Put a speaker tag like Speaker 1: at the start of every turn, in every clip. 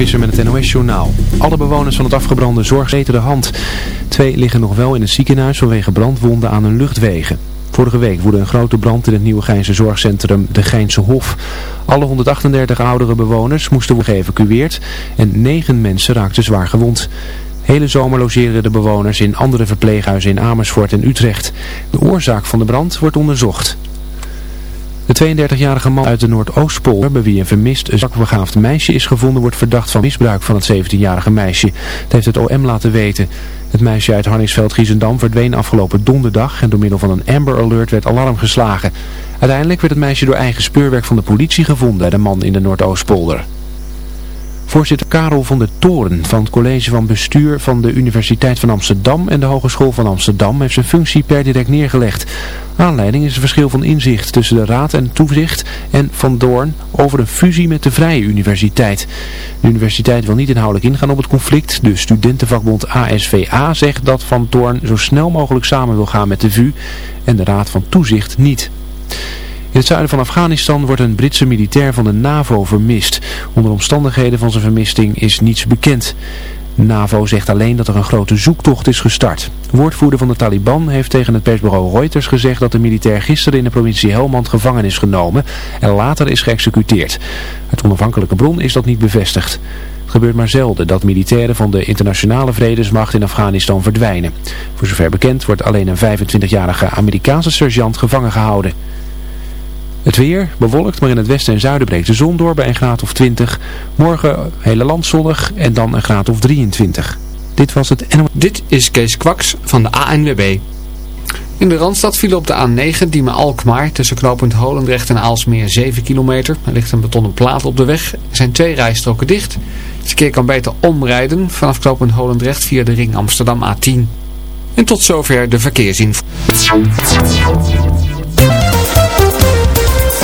Speaker 1: Visser met het NOS-journaal. Alle bewoners van het afgebrande zorg weten de hand. Twee liggen nog wel in het ziekenhuis vanwege brandwonden aan hun luchtwegen. Vorige week woedde een grote brand in het nieuwe Geinse zorgcentrum De Geinse Hof. Alle 138 oudere bewoners moesten worden geëvacueerd en 9 mensen raakten zwaar gewond. Hele zomer logeren de bewoners in andere verpleeghuizen in Amersfoort en Utrecht. De oorzaak van de brand wordt onderzocht. De 32-jarige man uit de Noordoostpolder, bij wie een vermist zakbegaafd meisje is gevonden, wordt verdacht van misbruik van het 17-jarige meisje. Dat heeft het OM laten weten. Het meisje uit Harningsveld-Giezendam verdween afgelopen donderdag en door middel van een Amber Alert werd alarm geslagen. Uiteindelijk werd het meisje door eigen speurwerk van de politie gevonden, de man in de Noordoostpolder. Voorzitter Karel van der Toren van het college van bestuur van de Universiteit van Amsterdam en de Hogeschool van Amsterdam heeft zijn functie per direct neergelegd. Aanleiding is het verschil van inzicht tussen de Raad en Toezicht en Van Doorn over een fusie met de Vrije Universiteit. De universiteit wil niet inhoudelijk ingaan op het conflict. De studentenvakbond ASVA zegt dat Van Doorn zo snel mogelijk samen wil gaan met de VU en de Raad van Toezicht niet. In het zuiden van Afghanistan wordt een Britse militair van de NAVO vermist. Onder omstandigheden van zijn vermisting is niets bekend. NAVO zegt alleen dat er een grote zoektocht is gestart. woordvoerder van de Taliban heeft tegen het persbureau Reuters gezegd dat de militair gisteren in de provincie Helmand gevangen is genomen en later is geëxecuteerd. Het onafhankelijke bron is dat niet bevestigd. Het gebeurt maar zelden dat militairen van de internationale vredesmacht in Afghanistan verdwijnen. Voor zover bekend wordt alleen een 25-jarige Amerikaanse sergeant gevangen gehouden. Het weer bewolkt, maar in het westen en zuiden breekt de zon door bij een graad of 20. Morgen hele land zonnig en dan een graad of 23. Dit was het.
Speaker 2: Dit is Kees Kwaks van de ANWB. In de Randstad viel op de A9 Diemen Alkmaar tussen knooppunt Holendrecht en Aalsmeer 7 kilometer. Er ligt een betonnen plaat op de weg. Er zijn twee rijstroken dicht. Het verkeer kan beter omrijden vanaf knooppunt Holendrecht via de ring Amsterdam A10. En tot zover de verkeersinformatie.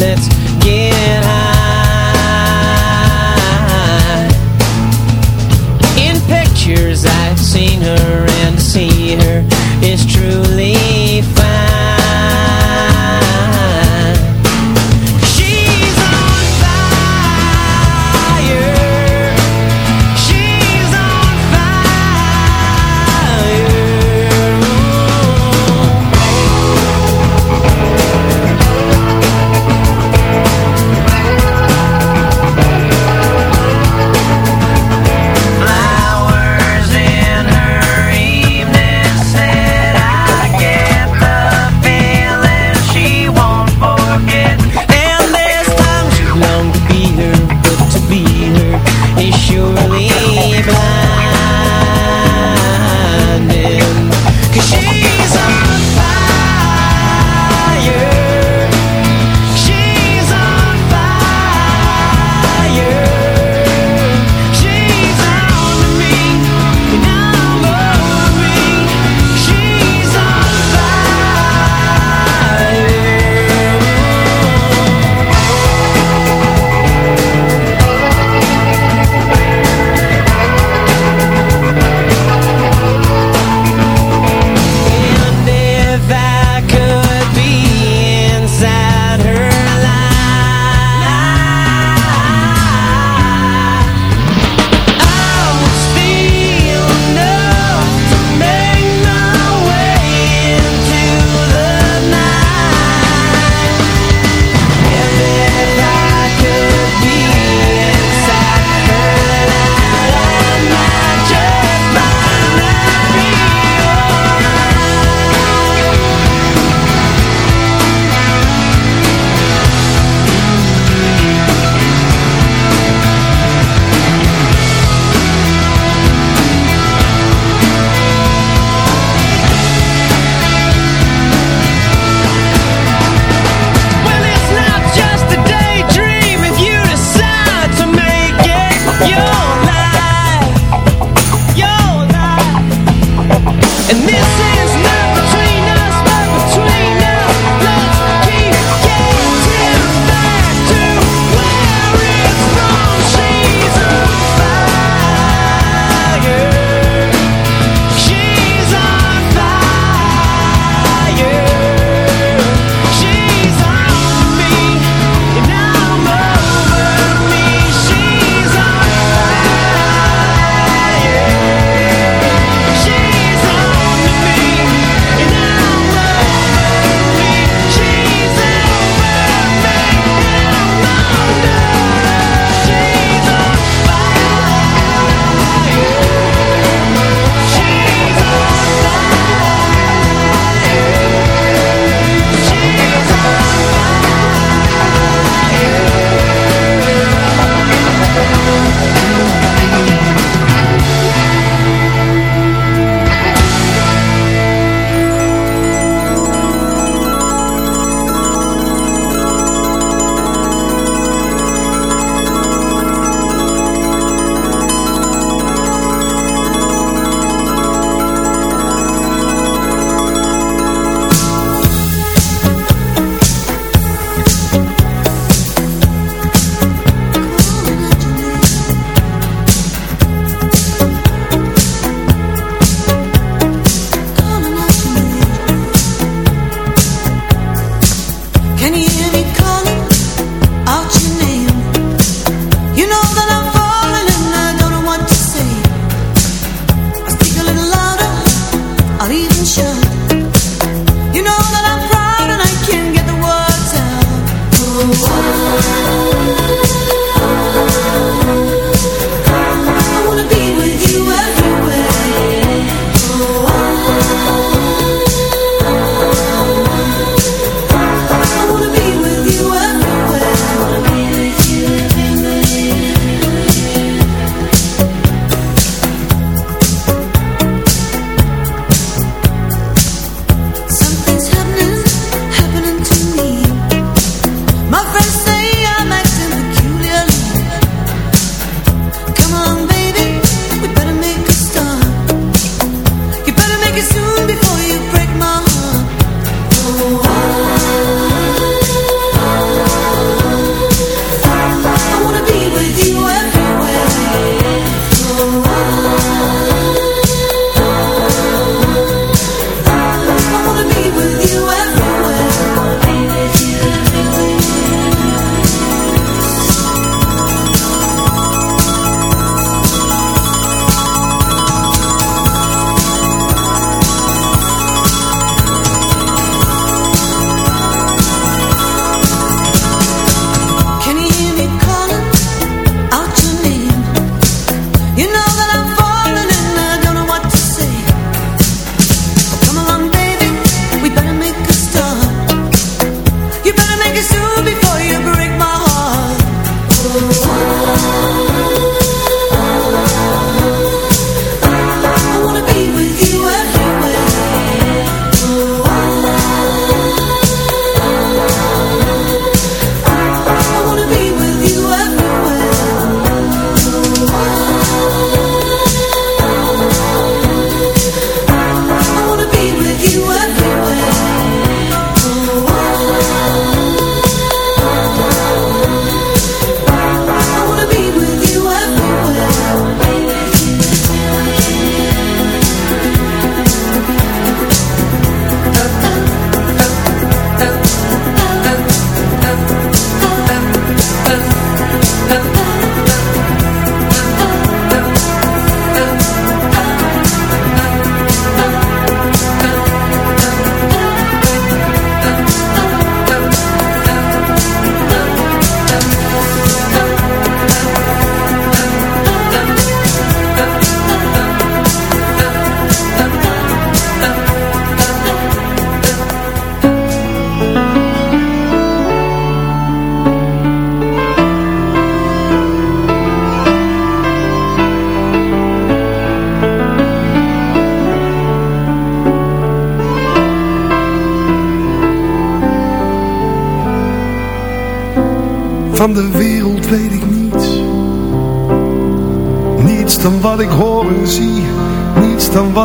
Speaker 3: Let's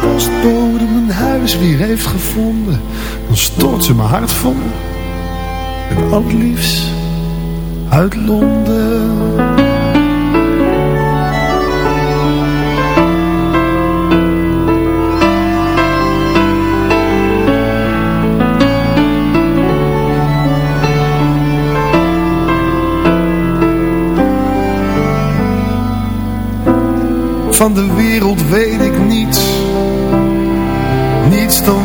Speaker 4: Postbode mijn huis weer heeft gevonden, dan stort ze mijn hart vol. Met al liefst uit Londen. Van de wereld weet ik.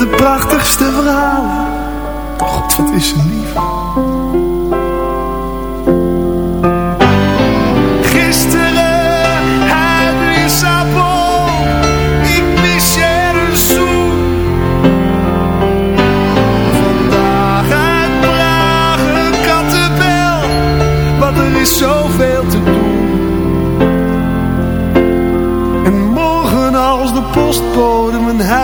Speaker 4: de prachtigste verhalen. Toch, wat is een liever?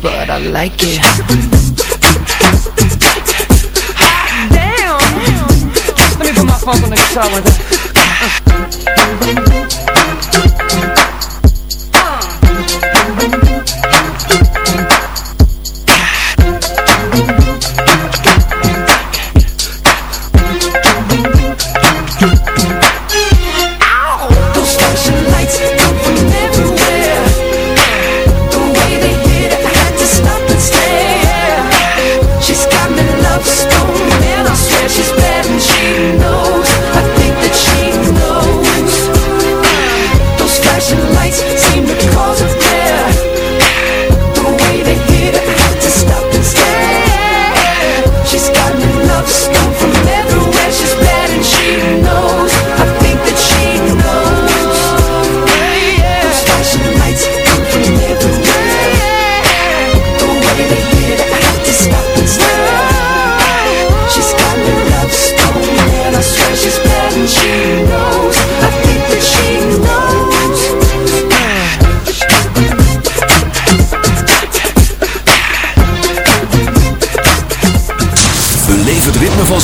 Speaker 5: But I like it. Hot damn! Let me put my phone on the guitar with it.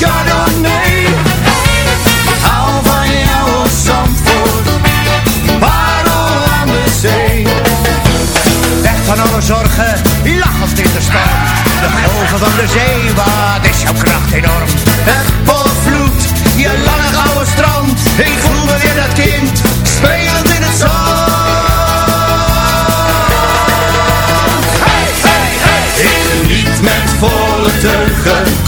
Speaker 6: Chardonnay. Hou van jouw Zandvoort, parel aan de zee. Weg van alle zorgen, lach in de. De golven van de zee, wat is jouw kracht enorm. Het volvloed, je lange gouden strand. Ik voel me weer dat kind, spelend in het zand. Hey, hey, hey. Ik niet met volle teugen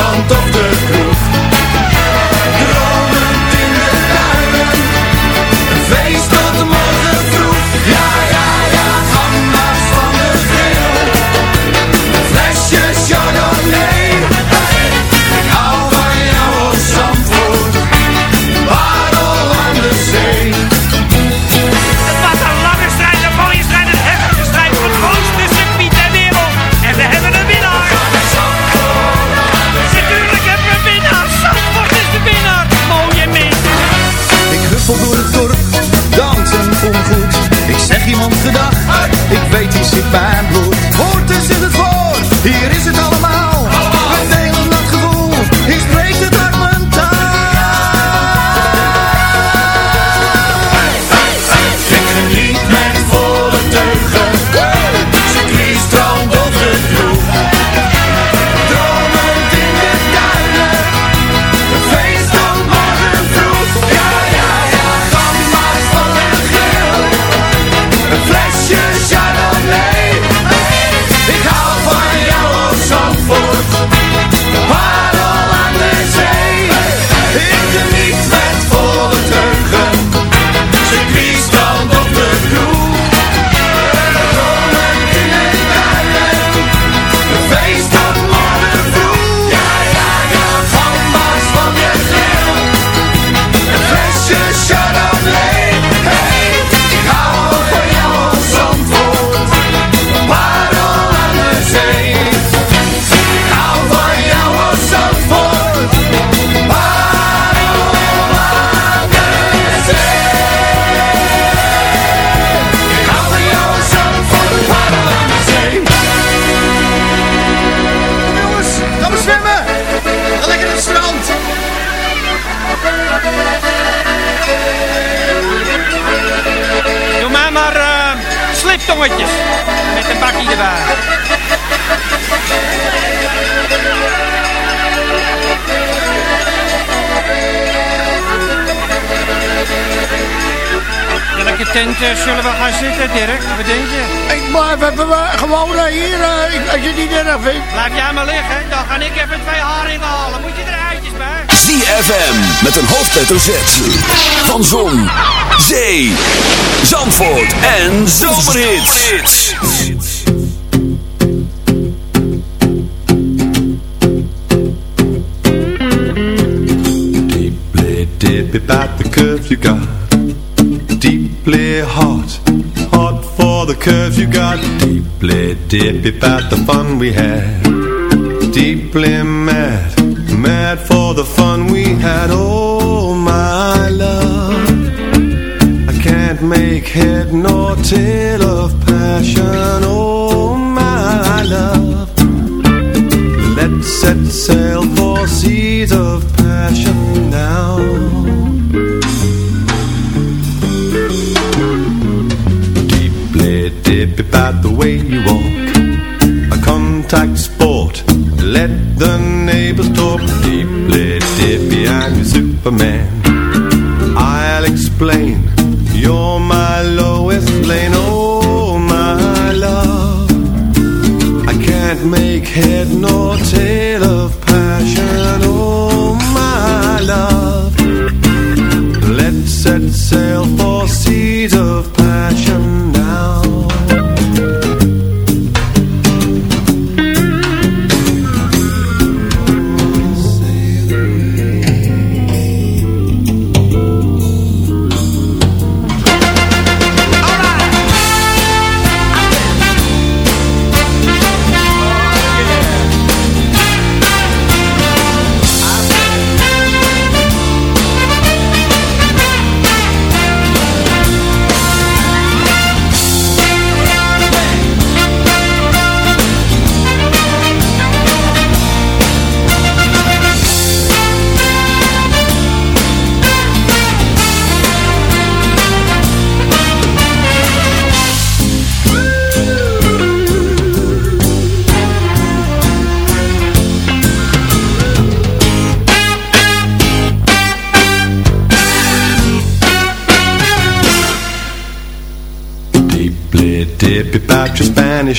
Speaker 6: strand of de kroeg.
Speaker 7: Eh, zullen we gaan zitten, Dirk? Wat denk je?
Speaker 8: Ik blijf even eh, gewoon eh, hier, uh, als je niet erg vindt.
Speaker 7: Laat jij maar liggen, dan ga ik even twee haringen halen. Moet je er eitjes bij?
Speaker 9: ZFM, met een hoofdletter Z. Van Zon, Zee, Zandvoort en Zomerhits.
Speaker 10: About the curve you got. Dip about the fun we had? Deeply mad Mad for the fun we had. Oh my love I can't make head nor tail of passion. Oh my love Let's set sail for seas of the way you walk. A contact sport. Let the neighbors talk. Deep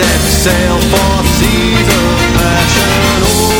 Speaker 10: set sail for seas of passion. Oh.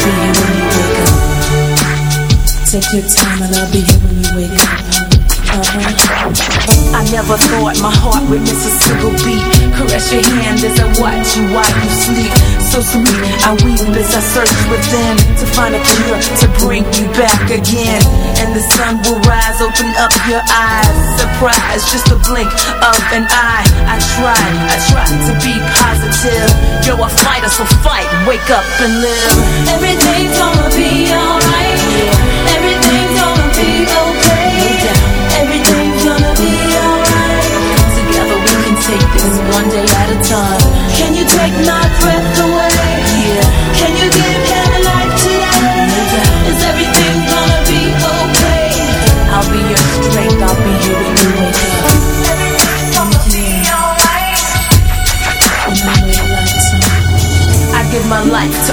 Speaker 11: I'll be here when you wake up. Take your time and I'll be here when you wake up.
Speaker 12: I never thought my heart would miss a single beat. Caress your hand as I watch you while you sleep. So sweet, I weep as I search within to find a cure to bring you back again. And the sun will rise, open up your eyes. Surprise, just a blink of an eye. I try, I try to be positive. You're a fighter, so fight, wake up and live.
Speaker 5: Everything's gonna be alright. Everything's gonna be okay. Everything's gonna be alright.
Speaker 11: Together we can take this one day at a time.
Speaker 5: Can you take my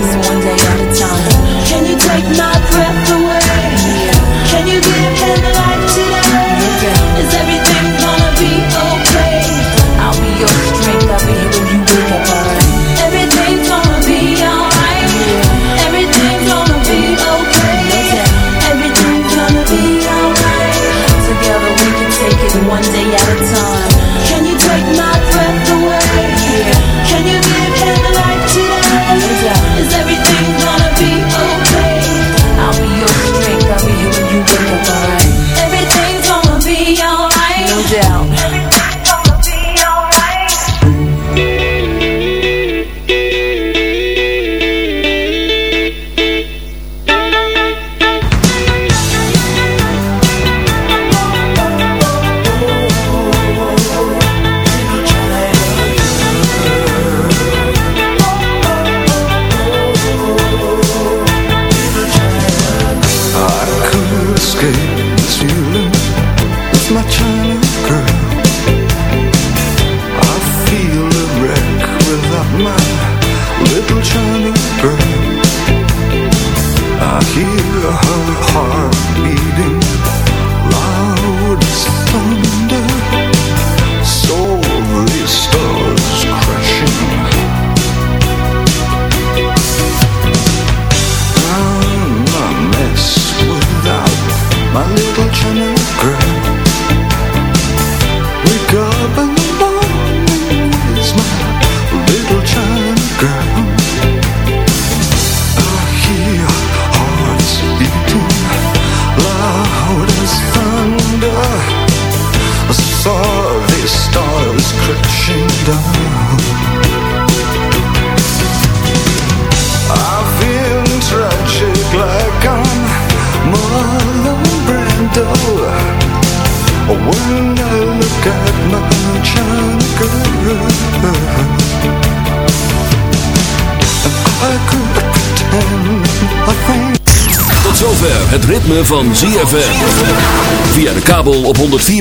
Speaker 11: this one day.